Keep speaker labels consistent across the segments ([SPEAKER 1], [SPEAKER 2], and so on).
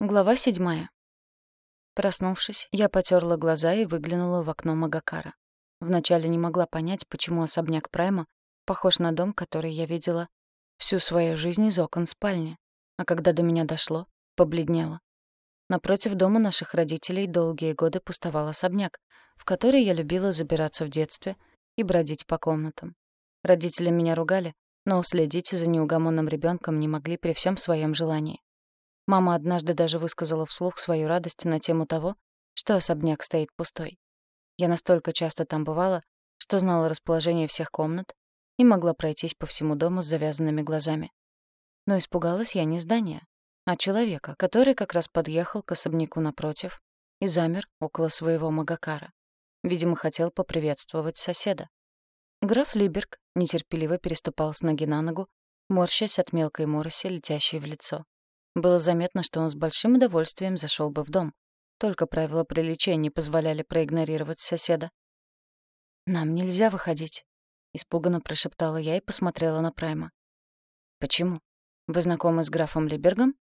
[SPEAKER 1] Глава седьмая. Проснувшись, я потерла глаза и выглянула в окно Магакара. Вначале не могла понять, почему особняк Прайма похож на дом, который я видела всю свою жизнь из окон спальни. А когда до меня дошло, побледнела. Напротив дома наших родителей долгие годы пустовал особняк, в который я любила забираться в детстве и бродить по комнатам. Родители меня ругали, но уследить за неугомонным ребенком не могли при всем своем желании. Мама однажды даже высказала вслух свою радость на тему того, что особняк стоит пустой. Я настолько часто там бывала, что знала расположение всех комнат и могла пройтись по всему дому с завязанными глазами. Но испугалась я не здания, а человека, который как раз подъехал к особняку напротив и замер около своего Магакара. Видимо, хотел поприветствовать соседа. Граф Либерг нетерпеливо переступал с ноги на ногу, морщась от мелкой мороси, летящей в лицо. Было заметно, что он с большим удовольствием зашел бы в дом. Только правила приличия не позволяли проигнорировать соседа. «Нам нельзя выходить», — испуганно прошептала я и посмотрела на Прайма. «Почему? Вы знакомы с графом Либергом?»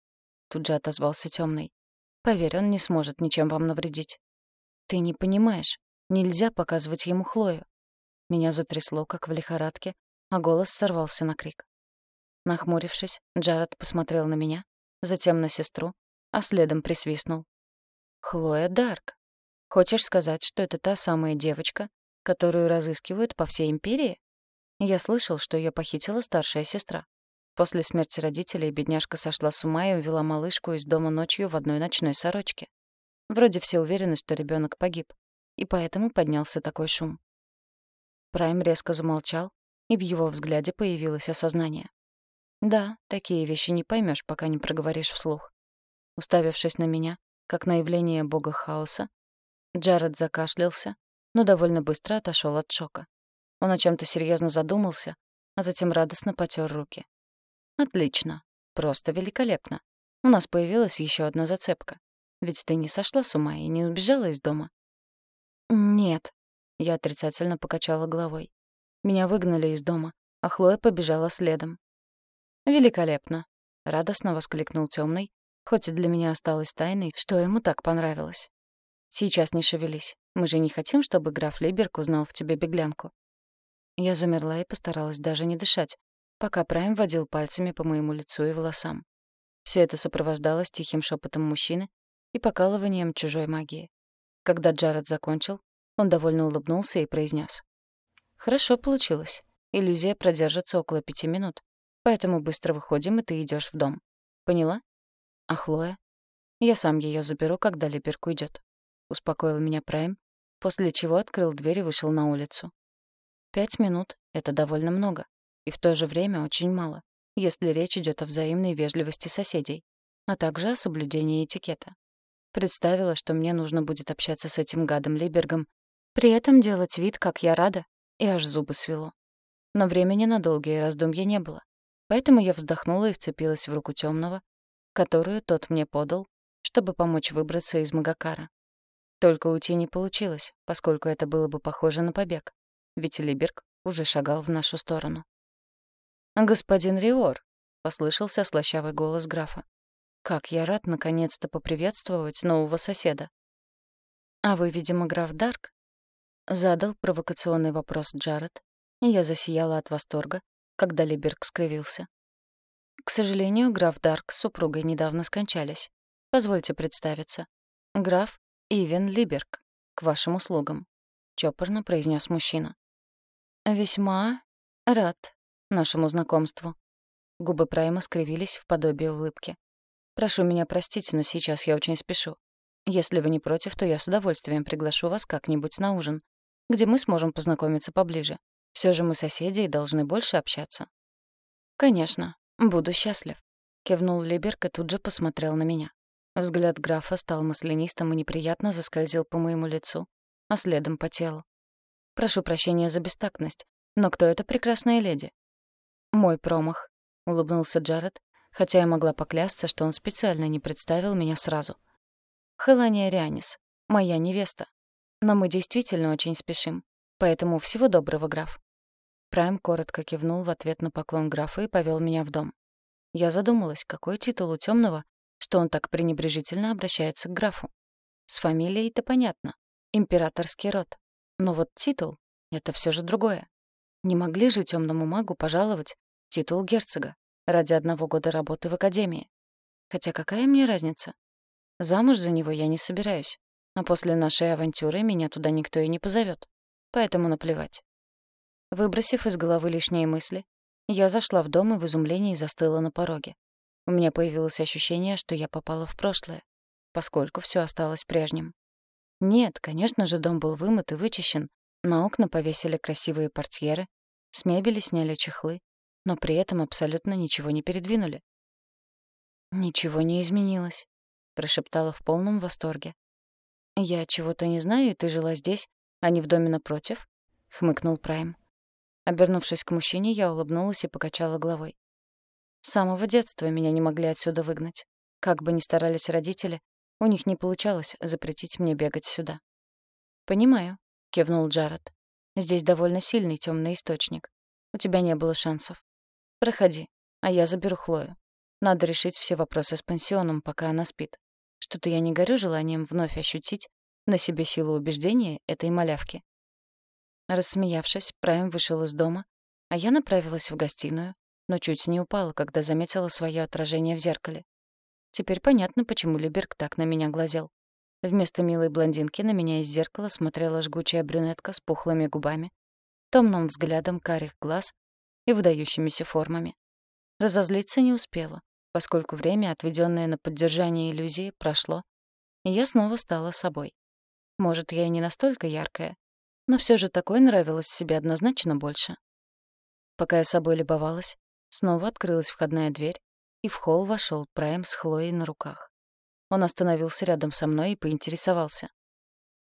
[SPEAKER 1] Тут же отозвался темный. «Поверь, он не сможет ничем вам навредить». «Ты не понимаешь. Нельзя показывать ему Хлою». Меня затрясло, как в лихорадке, а голос сорвался на крик. Нахмурившись, Джаред посмотрел на меня, затем на сестру, а следом присвистнул. «Хлоя Дарк. Хочешь сказать, что это та самая девочка, которую разыскивают по всей империи?» Я слышал, что ее похитила старшая сестра. После смерти родителей бедняжка сошла с ума и увела малышку из дома ночью в одной ночной сорочке. Вроде все уверены, что ребенок погиб, и поэтому поднялся такой шум. Прайм резко замолчал, и в его взгляде появилось осознание. Да, такие вещи не поймешь, пока не проговоришь вслух. Уставившись на меня, как на явление бога хаоса, Джаред закашлялся, но довольно быстро отошел от шока. Он о чем то серьезно задумался, а затем радостно потер руки. «Отлично. Просто великолепно. У нас появилась еще одна зацепка. Ведь ты не сошла с ума и не убежала из дома?» «Нет», — я отрицательно покачала головой. «Меня выгнали из дома, а Хлоя побежала следом. «Великолепно!» — радостно воскликнул темный, хоть и для меня осталось тайной, что ему так понравилось. «Сейчас не шевелись. Мы же не хотим, чтобы граф Либерг узнал в тебе беглянку». Я замерла и постаралась даже не дышать, пока Прайм водил пальцами по моему лицу и волосам. Все это сопровождалось тихим шепотом мужчины и покалыванием чужой магии. Когда Джаред закончил, он довольно улыбнулся и произнес: «Хорошо получилось. Иллюзия продержится около пяти минут. Поэтому быстро выходим, и ты идешь в дом. Поняла? А Хлоя? Я сам ее заберу, когда Либерг уйдет. Успокоил меня Прайм, после чего открыл дверь и вышел на улицу. Пять минут — это довольно много, и в то же время очень мало, если речь идет о взаимной вежливости соседей, а также о соблюдении этикета. Представила, что мне нужно будет общаться с этим гадом Либергом, при этом делать вид, как я рада, и аж зубы свело. Но времени на долгие раздумья не было. Поэтому я вздохнула и вцепилась в руку темного, которую тот мне подал, чтобы помочь выбраться из Магакара. Только уйти не получилось, поскольку это было бы похоже на побег, ведь Либерг уже шагал в нашу сторону. «Господин Риор», — послышался слащавый голос графа, «как я рад наконец-то поприветствовать нового соседа». «А вы, видимо, граф Дарк?» — задал провокационный вопрос Джаред, и я засияла от восторга, когда Либерг скривился. «К сожалению, граф Дарк с супругой недавно скончались. Позвольте представиться. Граф Ивен Либерг, к вашим услугам», — чопорно произнес мужчина. «Весьма рад нашему знакомству». Губы Прайма скривились в подобие улыбки. «Прошу меня простить, но сейчас я очень спешу. Если вы не против, то я с удовольствием приглашу вас как-нибудь на ужин, где мы сможем познакомиться поближе. Все же мы соседи и должны больше общаться. Конечно, буду счастлив, кивнул Либерг и тут же посмотрел на меня. Взгляд графа стал маслянистым и неприятно заскользил по моему лицу, а следом по телу. Прошу прощения за бестактность, но кто эта прекрасная леди? Мой промах, улыбнулся Джаред, хотя я могла поклясться, что он специально не представил меня сразу. Хелания Рианис, моя невеста. Но мы действительно очень спешим, поэтому всего доброго, граф. Прайм коротко кивнул в ответ на поклон графа и повел меня в дом. Я задумалась, какой титул у темного, что он так пренебрежительно обращается к графу. С фамилией-то понятно. Императорский род. Но вот титул — это все же другое. Не могли же темному магу пожаловать титул герцога ради одного года работы в академии. Хотя какая мне разница? Замуж за него я не собираюсь. А после нашей авантюры меня туда никто и не позовет. Поэтому наплевать. Выбросив из головы лишние мысли, я зашла в дом и в изумлении застыла на пороге. У меня появилось ощущение, что я попала в прошлое, поскольку все осталось прежним. Нет, конечно же, дом был вымыт и вычищен, на окна повесили красивые портьеры, с мебели сняли чехлы, но при этом абсолютно ничего не передвинули. «Ничего не изменилось», — прошептала в полном восторге. «Я чего-то не знаю, и ты жила здесь, а не в доме напротив?» — хмыкнул Прайм. Обернувшись к мужчине, я улыбнулась и покачала головой. С самого детства меня не могли отсюда выгнать. Как бы ни старались родители, у них не получалось запретить мне бегать сюда. «Понимаю», — кивнул Джаред. «Здесь довольно сильный темный источник. У тебя не было шансов. Проходи, а я заберу Хлою. Надо решить все вопросы с пансионом, пока она спит. Что-то я не горю желанием вновь ощутить на себе силу убеждения этой малявки. Рассмеявшись, Прайм вышел из дома, а я направилась в гостиную, но чуть не упала, когда заметила свое отражение в зеркале. Теперь понятно, почему Либерг так на меня глазел. Вместо милой блондинки на меня из зеркала смотрела жгучая брюнетка с пухлыми губами, томным взглядом карих глаз и выдающимися формами. Разозлиться не успела, поскольку время, отведенное на поддержание иллюзии, прошло, и я снова стала собой. Может, я и не настолько яркая, но все же такой нравилось себе однозначно больше. Пока я собой любовалась, снова открылась входная дверь, и в холл вошел Прайм с Хлоей на руках. Он остановился рядом со мной и поинтересовался.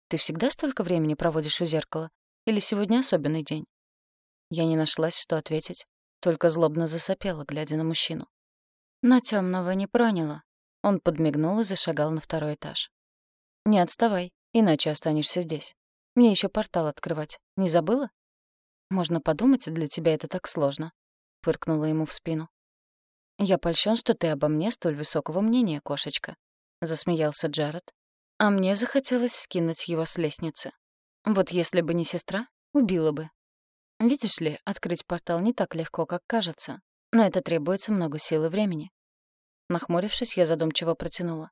[SPEAKER 1] «Ты всегда столько времени проводишь у зеркала? Или сегодня особенный день?» Я не нашлась, что ответить, только злобно засопела, глядя на мужчину. Но темного не проняло. Он подмигнул и зашагал на второй этаж. «Не отставай, иначе останешься здесь. Мне еще портал открывать. Не забыла?» «Можно подумать, для тебя это так сложно», — фыркнула ему в спину. «Я польщен, что ты обо мне столь высокого мнения, кошечка», — засмеялся Джаред. А мне захотелось скинуть его с лестницы. Вот если бы не сестра, убила бы. Видишь ли, открыть портал не так легко, как кажется. Но это требуется много сил и времени. Нахмурившись, я задумчиво протянула.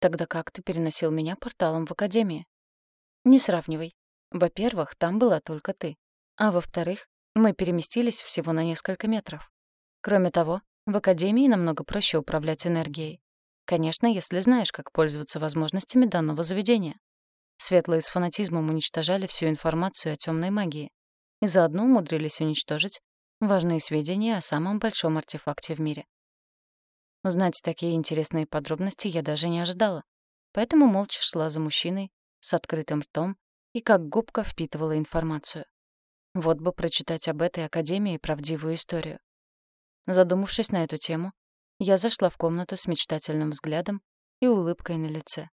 [SPEAKER 1] Тогда как ты переносил меня порталом в академии? Не сравнивай. Во-первых, там была только ты. А во-вторых, мы переместились всего на несколько метров. Кроме того, в академии намного проще управлять энергией. Конечно, если знаешь, как пользоваться возможностями данного заведения. Светлые с фанатизмом уничтожали всю информацию о темной магии и заодно умудрились уничтожить важные сведения о самом большом артефакте в мире. Узнать такие интересные подробности я даже не ожидала, поэтому молча шла за мужчиной с открытым ртом и как губка впитывала информацию. Вот бы прочитать об этой академии правдивую историю. Задумавшись на эту тему, я зашла в комнату с мечтательным взглядом и улыбкой на лице.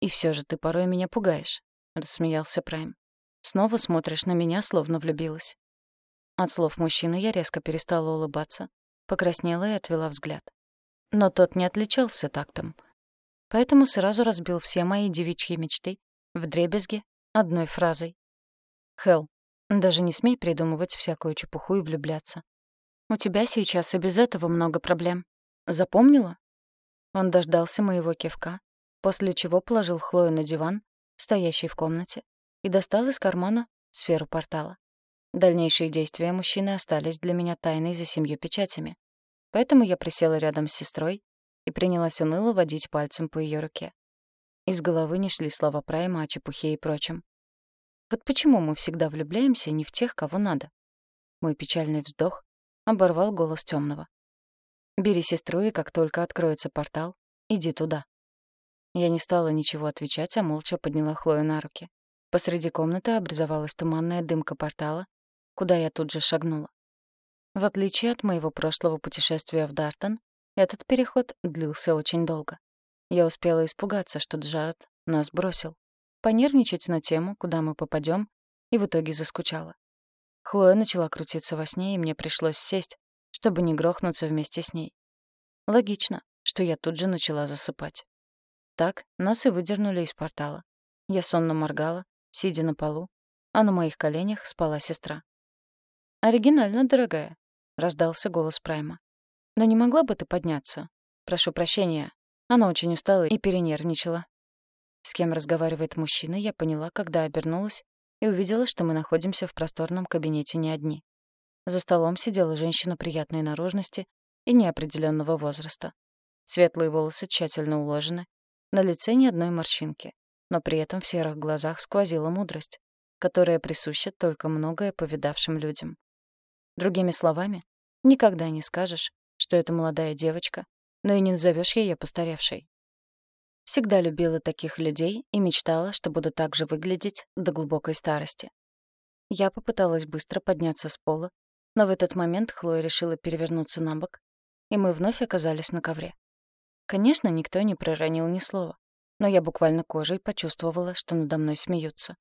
[SPEAKER 1] «И все же ты порой меня пугаешь», — рассмеялся Прайм. Снова смотришь на меня, словно влюбилась. От слов мужчины я резко перестала улыбаться, покраснела и отвела взгляд. Но тот не отличался тактом. Поэтому сразу разбил все мои девичьи мечты в дребезге одной фразой. «Хелл, даже не смей придумывать всякую чепуху и влюбляться. У тебя сейчас и без этого много проблем. Запомнила?» Он дождался моего кивка, после чего положил Хлою на диван, стоящий в комнате, и достал из кармана сферу портала. Дальнейшие действия мужчины остались для меня тайной за семью печатями. Поэтому я присела рядом с сестрой и принялась уныло водить пальцем по ее руке. Из головы не шли слова Прайма о чепухе и прочем. Вот почему мы всегда влюбляемся не в тех, кого надо? Мой печальный вздох оборвал голос темного. «Бери сестру, и как только откроется портал, иди туда». Я не стала ничего отвечать, а молча подняла Хлою на руки. Посреди комнаты образовалась туманная дымка портала, куда я тут же шагнула. В отличие от моего прошлого путешествия в Дартон, этот переход длился очень долго. Я успела испугаться, что Джаред нас бросил, понервничать на тему, куда мы попадем, и в итоге заскучала. Хлоя начала крутиться во сне, и мне пришлось сесть, чтобы не грохнуться вместе с ней. Логично. что я тут же начала засыпать. Так нас и выдернули из портала. Я сонно моргала, сидя на полу, а на моих коленях спала сестра. «Оригинально, дорогая», — раздался голос Прайма. «Но не могла бы ты подняться? Прошу прощения. Она очень устала и перенервничала». С кем разговаривает мужчина, я поняла, когда обернулась и увидела, что мы находимся в просторном кабинете не одни. За столом сидела женщина приятной наружности и неопределенного возраста. Светлые волосы тщательно уложены, на лице ни одной морщинки, но при этом в серых глазах сквозила мудрость, которая присуща только многое повидавшим людям. Другими словами, никогда не скажешь, что это молодая девочка, но и не назовешь ее постаревшей. Всегда любила таких людей и мечтала, что буду так же выглядеть до глубокой старости. Я попыталась быстро подняться с пола, но в этот момент Хлоя решила перевернуться на бок, и мы вновь оказались на ковре. Конечно, никто не проронил ни слова, но я буквально кожей почувствовала, что надо мной смеются.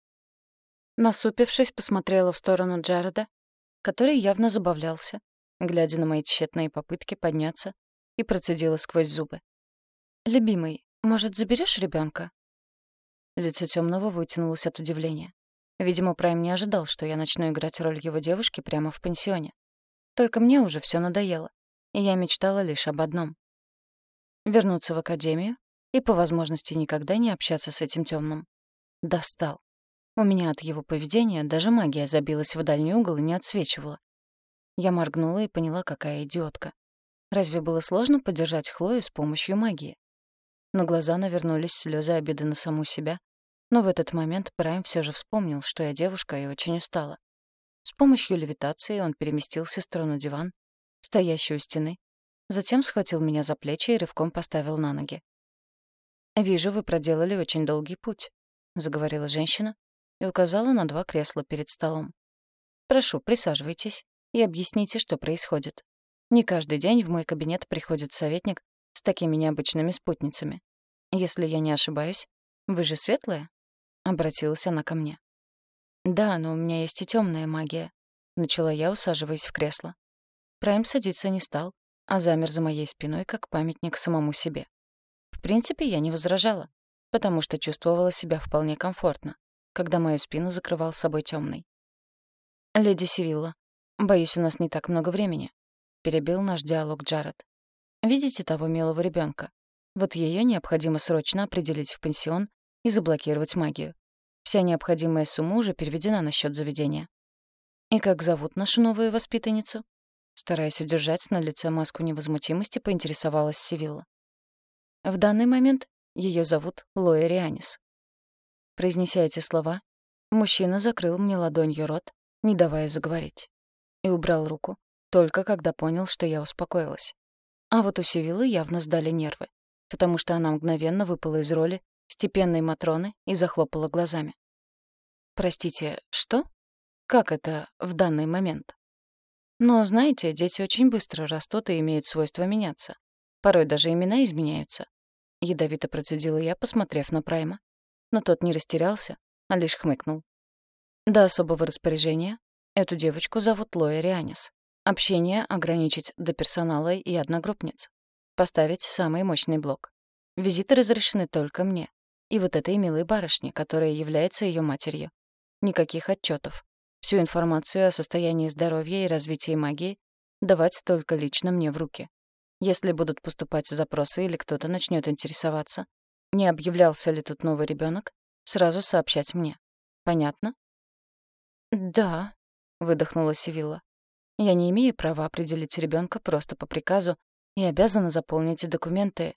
[SPEAKER 1] Насупившись, посмотрела в сторону Джареда, который явно забавлялся, глядя на мои тщетные попытки подняться, и процедила сквозь зубы. «Любимый, может, заберешь ребенка? Лицо темного вытянулось от удивления. Видимо, Прайм не ожидал, что я начну играть роль его девушки прямо в пансионе. Только мне уже все надоело, и я мечтала лишь об одном вернуться в академию и по возможности никогда не общаться с этим темным. Достал. У меня от его поведения даже магия забилась в дальний угол и не отсвечивала. Я моргнула и поняла, какая идиотка. Разве было сложно поддержать Хлою с помощью магии? На глаза навернулись слезы обиды на саму себя, но в этот момент Прайм все же вспомнил, что я девушка и очень устала. С помощью левитации он переместил сестру на диван, стоящий у стены, Затем схватил меня за плечи и рывком поставил на ноги. «Вижу, вы проделали очень долгий путь», — заговорила женщина и указала на два кресла перед столом. «Прошу, присаживайтесь и объясните, что происходит. Не каждый день в мой кабинет приходит советник с такими необычными спутницами. Если я не ошибаюсь, вы же светлая?» — обратилась она ко мне. «Да, но у меня есть и темная магия», — начала я, усаживаясь в кресло. Прайм садиться не стал, а замер за моей спиной, как памятник самому себе. В принципе, я не возражала, потому что чувствовала себя вполне комфортно, когда мою спину закрывал собой темный. «Леди Сивилла, боюсь, у нас не так много времени», — перебил наш диалог Джаред. «Видите того милого ребенка? Вот ее необходимо срочно определить в пансион и заблокировать магию. Вся необходимая сумма уже переведена на счет заведения. И как зовут нашу новую воспитанницу?» Стараясь удержать на лице маску невозмутимости, поинтересовалась Сивилла. В данный момент ее зовут Лоя Рианис. Произнеся эти слова, мужчина закрыл мне ладонью рот, не давая заговорить, и убрал руку, только когда понял, что я успокоилась. А вот у Сивиллы явно сдали нервы, потому что она мгновенно выпала из роли степенной Матроны и захлопала глазами. «Простите, что? Как это в данный момент?» Но, знаете, дети очень быстро растут и имеют свойство меняться. Порой даже имена изменяются. Ядовито процедила я, посмотрев на Прайма. Но тот не растерялся, а лишь хмыкнул. До особого распоряжения эту девочку зовут Лоя Рианис. Общение ограничить до персонала и одногруппниц. Поставить самый мощный блок. Визиты разрешены только мне. И вот этой милой барышне, которая является ее матерью. Никаких отчетов. Всю информацию о состоянии здоровья и развитии магии давать только лично мне в руки. Если будут поступать запросы или кто-то начнет интересоваться, не объявлялся ли тут новый ребенок, сразу сообщать мне. Понятно? «Да», — выдохнула Сивилла. «Я не имею права определить ребенка просто по приказу и обязана заполнить документы.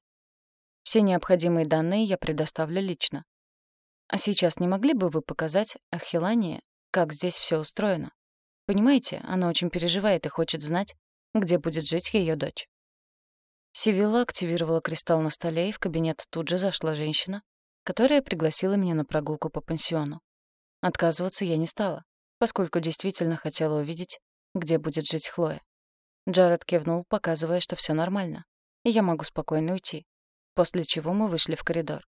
[SPEAKER 1] Все необходимые данные я предоставлю лично. А сейчас не могли бы вы показать Ахилание как здесь все устроено. Понимаете, она очень переживает и хочет знать, где будет жить ее дочь. Сивилла активировала кристалл на столе, и в кабинет тут же зашла женщина, которая пригласила меня на прогулку по пансиону. Отказываться я не стала, поскольку действительно хотела увидеть, где будет жить Хлоя. Джаред кивнул, показывая, что все нормально, и я могу спокойно уйти, после чего мы вышли в коридор.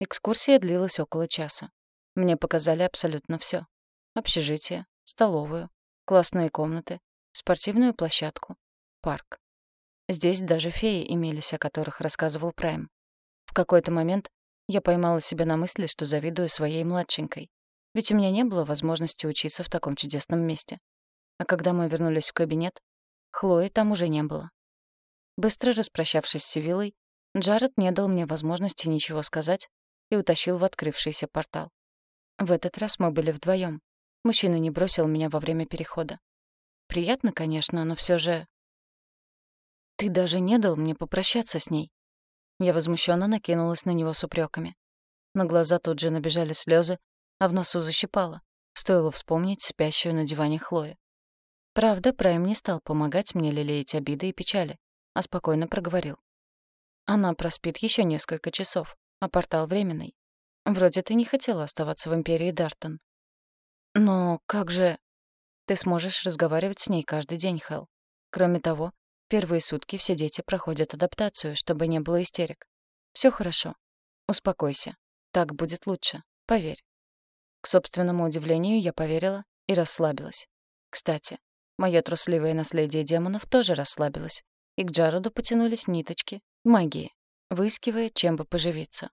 [SPEAKER 1] Экскурсия длилась около часа. Мне показали абсолютно все: общежитие, столовую, классные комнаты, спортивную площадку, парк. Здесь даже феи имелись, о которых рассказывал Прайм. В какой-то момент я поймала себя на мысли, что завидую своей младшенькой. Ведь у меня не было возможности учиться в таком чудесном месте. А когда мы вернулись в кабинет, Хлои там уже не было. Быстро распрощавшись с Сивилой, Джаред не дал мне возможности ничего сказать и утащил в открывшийся портал. В этот раз мы были вдвоем. Мужчина не бросил меня во время перехода. Приятно, конечно, но все же... Ты даже не дал мне попрощаться с ней. Я возмущенно накинулась на него с упреками. На глаза тут же набежали слезы, а в носу защипало. Стоило вспомнить спящую на диване Хлою. Правда, Прайм не стал помогать мне лелеять обиды и печали, а спокойно проговорил. Она проспит еще несколько часов, а портал временный. Вроде ты не хотела оставаться в Империи Дартон. Но как же... Ты сможешь разговаривать с ней каждый день, Хелл. Кроме того, первые сутки все дети проходят адаптацию, чтобы не было истерик. Все хорошо. Успокойся. Так будет лучше. Поверь. К собственному удивлению, я поверила и расслабилась. Кстати, Моё трусливое наследие демонов тоже расслабилось, и к Джароду потянулись ниточки магии, выискивая, чем бы поживиться.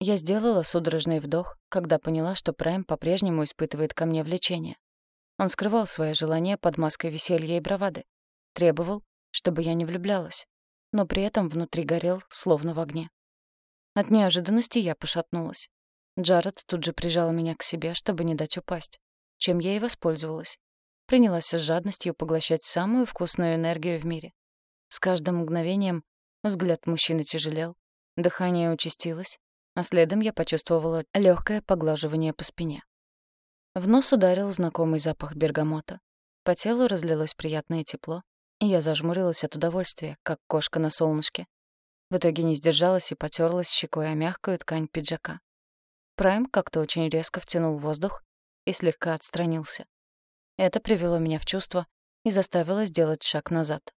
[SPEAKER 1] Я сделала судорожный вдох, когда поняла, что Прайм по-прежнему испытывает ко мне влечение. Он скрывал свое желание под маской веселья и бравады, требовал, чтобы я не влюблялась, но при этом внутри горел, словно в огне. От неожиданности я пошатнулась. Джаред тут же прижал меня к себе, чтобы не дать упасть, чем я и воспользовалась принялась с жадностью поглощать самую вкусную энергию в мире. С каждым мгновением взгляд мужчины тяжелел, дыхание участилось, а следом я почувствовала легкое поглаживание по спине. В нос ударил знакомый запах бергамота. По телу разлилось приятное тепло, и я зажмурилась от удовольствия, как кошка на солнышке. В итоге не сдержалась и потерлась щекой о мягкую ткань пиджака. Прайм как-то очень резко втянул воздух и слегка отстранился. Это привело меня в чувство и заставило сделать шаг назад.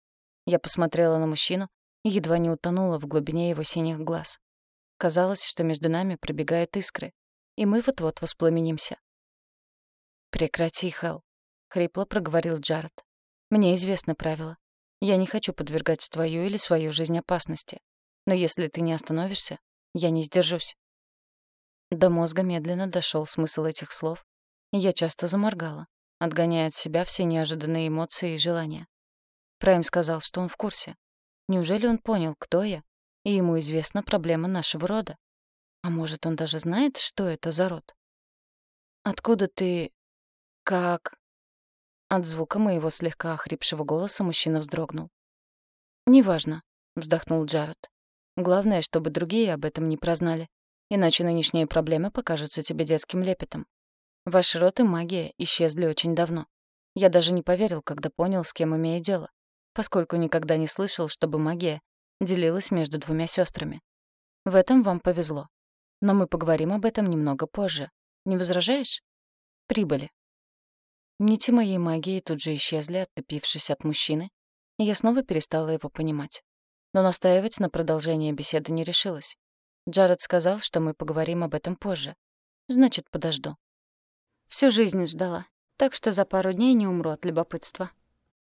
[SPEAKER 1] Я посмотрела на мужчину и едва не утонула в глубине его синих глаз. Казалось, что между нами пробегают искры, и мы вот-вот воспламенимся. «Прекрати, Хелл», — хрипло проговорил Джаред. «Мне известно правило. Я не хочу подвергать твою или свою жизнь опасности. Но если ты не остановишься, я не сдержусь». До мозга медленно дошел смысл этих слов, я часто заморгала отгоняя от себя все неожиданные эмоции и желания. Прайм сказал, что он в курсе. Неужели он понял, кто я, и ему известна проблема нашего рода? А может, он даже знает, что это за род? «Откуда ты... как...» От звука моего слегка охрипшего голоса мужчина вздрогнул. «Неважно», — вздохнул Джаред. «Главное, чтобы другие об этом не прознали, иначе нынешние проблемы покажутся тебе детским лепетом. Ваш род и магия исчезли очень давно. Я даже не поверил, когда понял, с кем имею дело, поскольку никогда не слышал, чтобы магия делилась между двумя сестрами. В этом вам повезло. Но мы поговорим об этом немного позже. Не возражаешь? Прибыли. Нити моей магии тут же исчезли, оттопившись от мужчины, и я снова перестала его понимать. Но настаивать на продолжение беседы не решилась. Джаред сказал, что мы поговорим об этом позже. Значит, подожду. Всю жизнь ждала, так что за пару дней не умру от любопытства.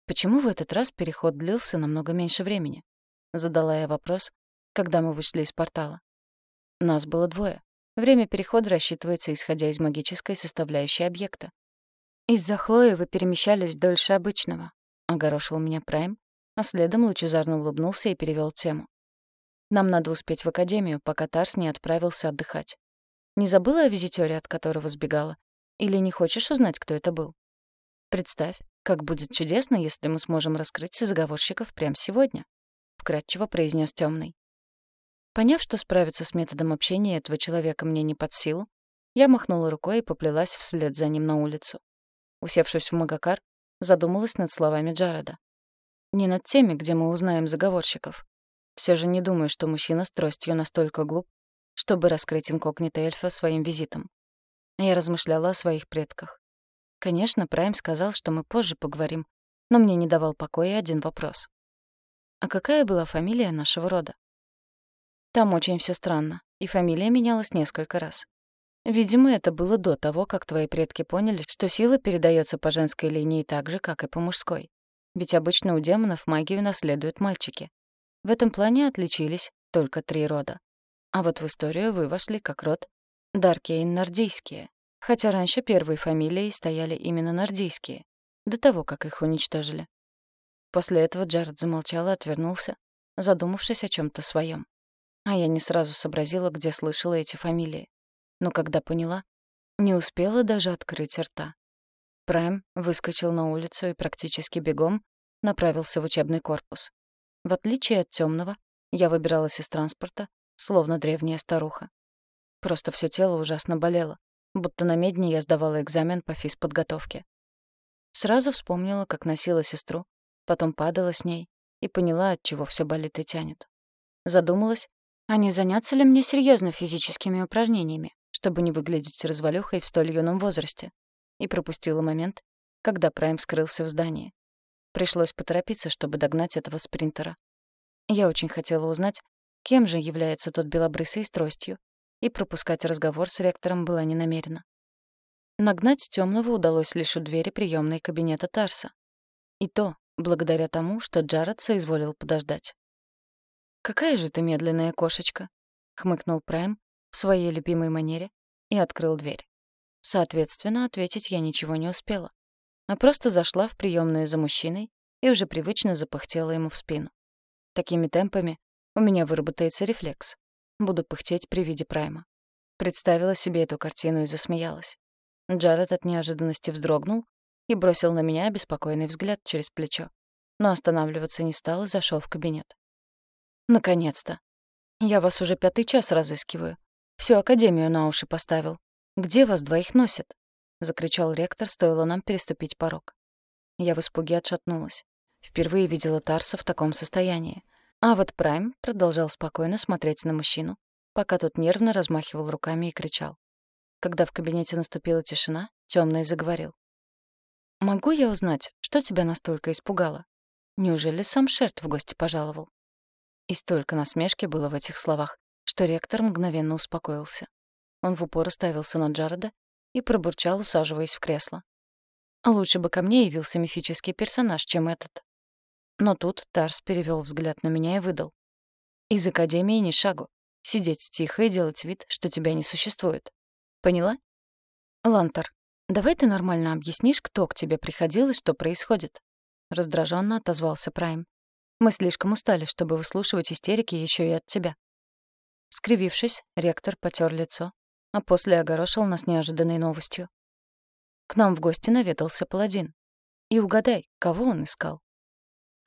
[SPEAKER 1] Почему в этот раз переход длился намного меньше времени? Задала я вопрос, когда мы вышли из портала. Нас было двое. Время перехода рассчитывается, исходя из магической составляющей объекта. «Из-за Хлои вы перемещались дольше обычного», — огорошил меня Прайм, а следом лучезарно улыбнулся и перевел тему. «Нам надо успеть в академию, пока Тарс не отправился отдыхать. Не забыла о визитёре, от которого сбегала? Или не хочешь узнать, кто это был? Представь, как будет чудесно, если мы сможем раскрыть заговорщиков прямо сегодня, вкратчиво произнес темный. Поняв, что справиться с методом общения этого человека мне не под силу, я махнула рукой и поплелась вслед за ним на улицу. Усевшись в Магакар, задумалась над словами Джареда. Не над теми, где мы узнаем заговорщиков. Все же не думаю, что мужчина с тростью настолько глуп, чтобы раскрыть инкогнито эльфа своим визитом. Я размышляла о своих предках. Конечно, Прайм сказал, что мы позже поговорим, но мне не давал покоя один вопрос. А какая была фамилия нашего рода? Там очень все странно, и фамилия менялась несколько раз. Видимо, это было до того, как твои предки поняли, что сила передается по женской линии так же, как и по мужской. Ведь обычно у демонов магию наследуют мальчики, В этом плане отличились только три рода. А вот в историю вы вошли как род Даркейн Нордийские, хотя раньше первой фамилией стояли именно Нордийские, до того, как их уничтожили. После этого Джаред замолчал и отвернулся, задумавшись о чем то своем. А я не сразу сообразила, где слышала эти фамилии. Но когда поняла, не успела даже открыть рта. Прайм выскочил на улицу и практически бегом направился в учебный корпус. В отличие от темного, я выбиралась из транспорта, словно древняя старуха. Просто все тело ужасно болело, будто на медне я сдавала экзамен по физподготовке. Сразу вспомнила, как носила сестру, потом падала с ней и поняла, от чего все болит и тянет. Задумалась, а не заняться ли мне серьезно физическими упражнениями, чтобы не выглядеть развалюхой в столь юном возрасте, и пропустила момент, когда Прайм скрылся в здании. Пришлось поторопиться, чтобы догнать этого спринтера. Я очень хотела узнать, кем же является тот белобрысый с тростью, и пропускать разговор с ректором была не намерена. Нагнать темного удалось лишь у двери приемной кабинета Тарса. И то благодаря тому, что Джаред соизволил подождать. «Какая же ты медленная кошечка!» — хмыкнул Прайм в своей любимой манере и открыл дверь. Соответственно, ответить я ничего не успела, а просто зашла в приемную за мужчиной и уже привычно запыхтела ему в спину. Такими темпами у меня выработается рефлекс. Буду пыхтеть при виде Прайма. Представила себе эту картину и засмеялась. Джаред от неожиданности вздрогнул и бросил на меня обеспокоенный взгляд через плечо. Но останавливаться не стал и зашел в кабинет. «Наконец-то! Я вас уже пятый час разыскиваю. Всю академию на уши поставил. Где вас двоих носят?» — закричал ректор, стоило нам переступить порог. Я в испуге отшатнулась. Впервые видела Тарса в таком состоянии. А вот Прайм продолжал спокойно смотреть на мужчину, пока тот нервно размахивал руками и кричал. Когда в кабинете наступила тишина, Тёмный заговорил. «Могу я узнать, что тебя настолько испугало? Неужели сам Шерт в гости пожаловал?» И столько насмешки было в этих словах, что ректор мгновенно успокоился. Он в упор уставился на Джареда и пробурчал, усаживаясь в кресло. «Лучше бы ко мне явился мифический персонаж, чем этот». Но тут Тарс перевел взгляд на меня и выдал. «Из Академии ни шагу. Сидеть тихо и делать вид, что тебя не существует. Поняла? Лантер, давай ты нормально объяснишь, кто к тебе приходил и что происходит?» Раздраженно отозвался Прайм. «Мы слишком устали, чтобы выслушивать истерики еще и от тебя». Скривившись, ректор потер лицо, а после огорошил нас неожиданной новостью. К нам в гости наведался паладин. И угадай, кого он искал?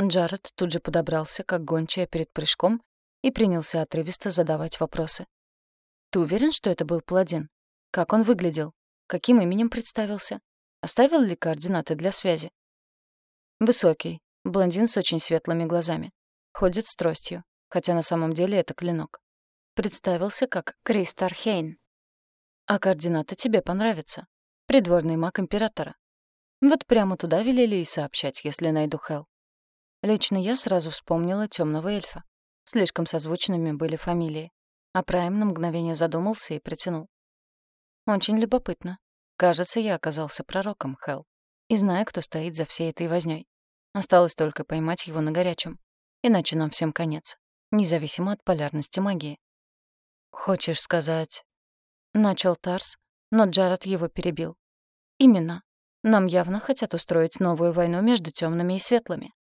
[SPEAKER 1] Джаред тут же подобрался, как гончая перед прыжком, и принялся отрывисто задавать вопросы. «Ты уверен, что это был паладин? Как он выглядел? Каким именем представился? Оставил ли координаты для связи?» Высокий, блондин с очень светлыми глазами. Ходит с тростью, хотя на самом деле это клинок. Представился как Кристар Хейн. А координаты тебе понравятся. Придворный маг императора. Вот прямо туда велели и сообщать, если найду Хел. Лично я сразу вспомнила темного эльфа. Слишком созвучными были фамилии. А Прайм на мгновение задумался и протянул. Очень любопытно. Кажется, я оказался пророком, Хел. И знаю, кто стоит за всей этой вознёй. Осталось только поймать его на горячем. Иначе нам всем конец. Независимо от полярности магии. «Хочешь сказать...» Начал Тарс, но Джаред его перебил. «Именно. Нам явно хотят устроить новую войну между темными и светлыми.